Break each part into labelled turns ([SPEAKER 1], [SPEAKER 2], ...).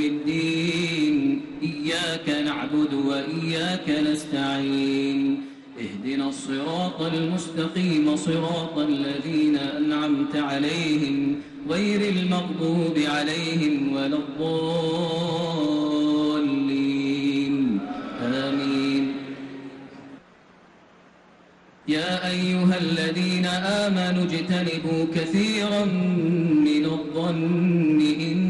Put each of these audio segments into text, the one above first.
[SPEAKER 1] يوم الدين إياك نعبد وإياك نستعين. اهدنا الصراط المستقيم صراط الذين أنعمت عليهم غير المغضوب عليهم ولا الضالين. آمين. يا أيها الذين آمنوا اجتنبوا كثيرا من الظن إن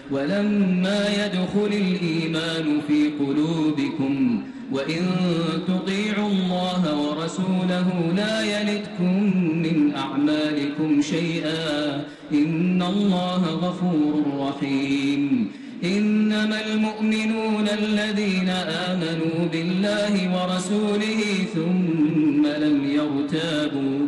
[SPEAKER 1] ولما يدخل الإيمان في قلوبكم وإن تطيعوا الله ورسوله لا يلدكم من أعمالكم شيئا إن الله غفور رحيم إنما المؤمنون الذين آمنوا بالله ورسوله ثم لم يرتابوا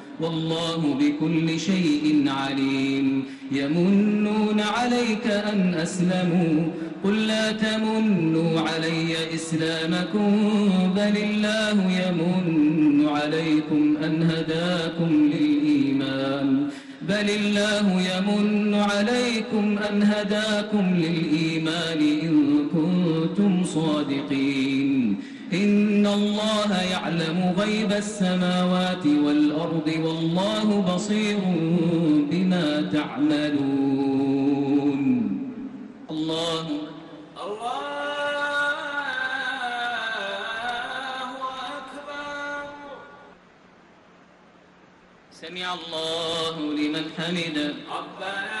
[SPEAKER 1] والله بكل شيء عليم. يمنون عليك أن أسلموا. قل لا تمنوا علي إسلامكم. بل الله يمن عليكم أن هداكم للإيمان. بل الله يمن عليكم أن هداكم للإيمان إن كنتم صادقين. إن الله يعلم غيب السماوات والأرض والله بصير بما تعملون. الله
[SPEAKER 2] الله أكبر.
[SPEAKER 1] سمع الله لمن حمده.
[SPEAKER 2] ربنا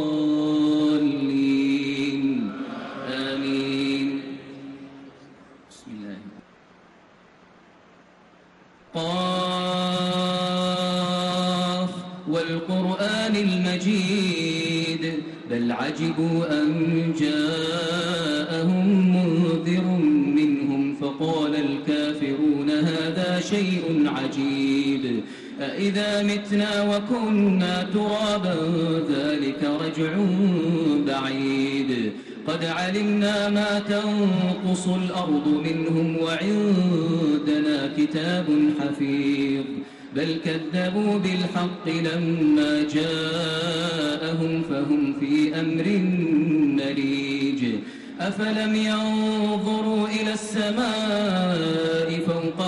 [SPEAKER 1] أإذا متنا وكنا ترابا ذلك رجع بعيد. قد علمنا ما تنقص الأرض منهم وعندنا كتاب حفيظ. بل كذبوا بالحق لما جاءهم فهم في أمر مريج. أفلم ينظروا إلى السماء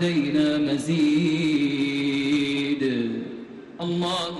[SPEAKER 1] ولدينا مزيد. الله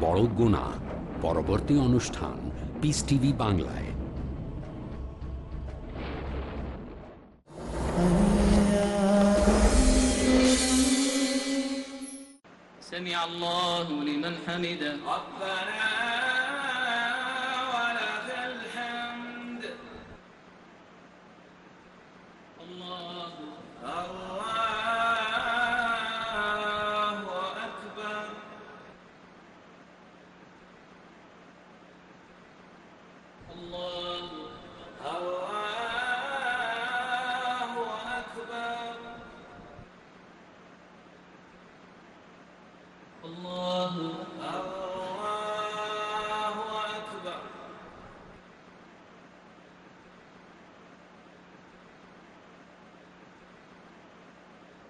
[SPEAKER 3] বড় গোনা পরবর্তী অনুষ্ঠান পিস টিভি বাংলায়।
[SPEAKER 1] سمع الله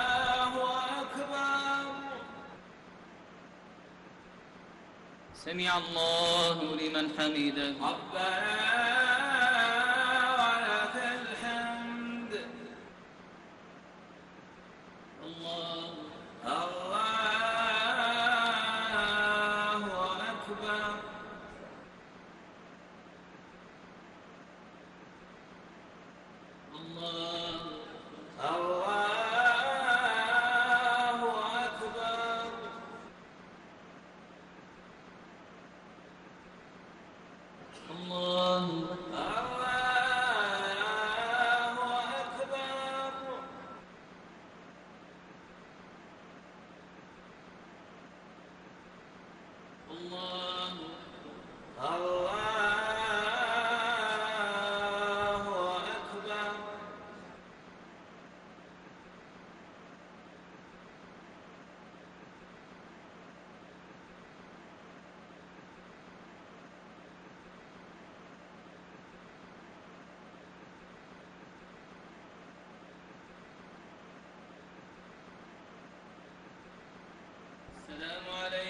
[SPEAKER 2] الله أكبر.
[SPEAKER 1] سمع الله لمن حمده.
[SPEAKER 2] ربنا ولك الحمد
[SPEAKER 1] الله
[SPEAKER 2] الله أكبر
[SPEAKER 1] الله
[SPEAKER 2] الله أكبر
[SPEAKER 1] الله
[SPEAKER 2] الله أكبر
[SPEAKER 1] الله
[SPEAKER 2] الله أكبر
[SPEAKER 1] السلام عليكم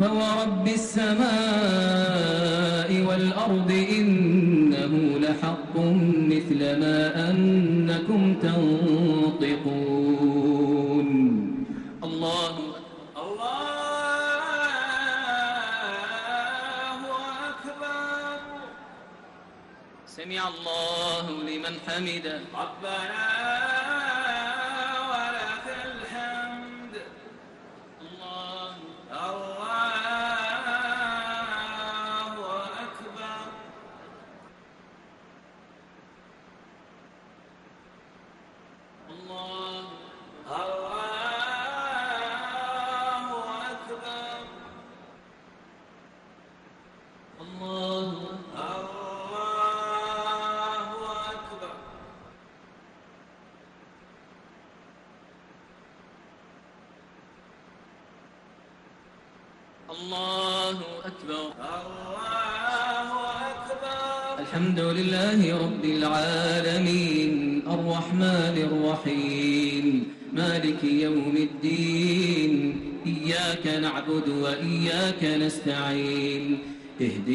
[SPEAKER 1] فورب السماء والأرض إنه لحق مثل ما أنكم تنطقون. الله
[SPEAKER 2] الله أكبر.
[SPEAKER 1] سمع الله لمن حمده.
[SPEAKER 2] ربنا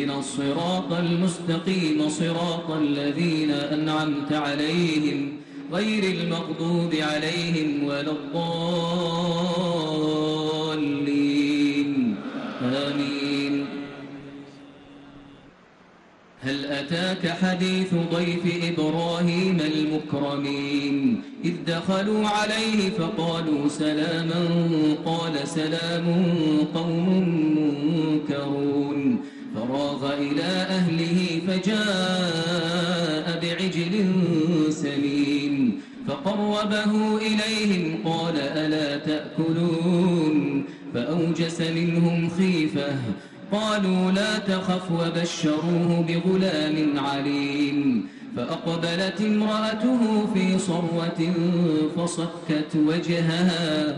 [SPEAKER 1] اهدنا الصراط المستقيم صراط الذين أنعمت عليهم غير المغضوب عليهم ولا الضالين. آمين. هل أتاك حديث ضيف إبراهيم المكرمين؟ إذ دخلوا عليه فقالوا سلاما قال سلام قوم منكرون. فراغ إلى أهله فجاء بعجل سمين فقربه إليهم قال ألا تأكلون؟ فأوجس منهم خيفة قالوا لا تخف وبشروه بغلام عليم فأقبلت امرأته في صروة فصكت وجهها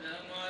[SPEAKER 1] السلام عليكم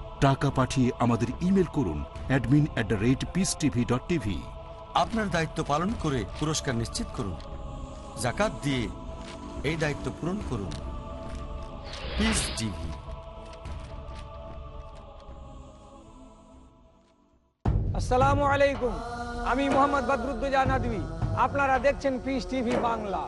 [SPEAKER 4] টাকা পাঠিয়ে আমাদের ইমেল করুন admin at the rate Peace TV dot TV
[SPEAKER 5] আপনার দায়িত্ব পালন করে পুরস্কার নিশ্চিত করুন। জাকাত দিয়ে এই দায়িত্ব পূরণ করুন। পিস টিভি
[SPEAKER 6] আসসালামু আলাইকুম। আমি মোহাম্মদ বদরুদ্দোজা নদী আপনারা দেখছেন পিস টিভি বাংলা।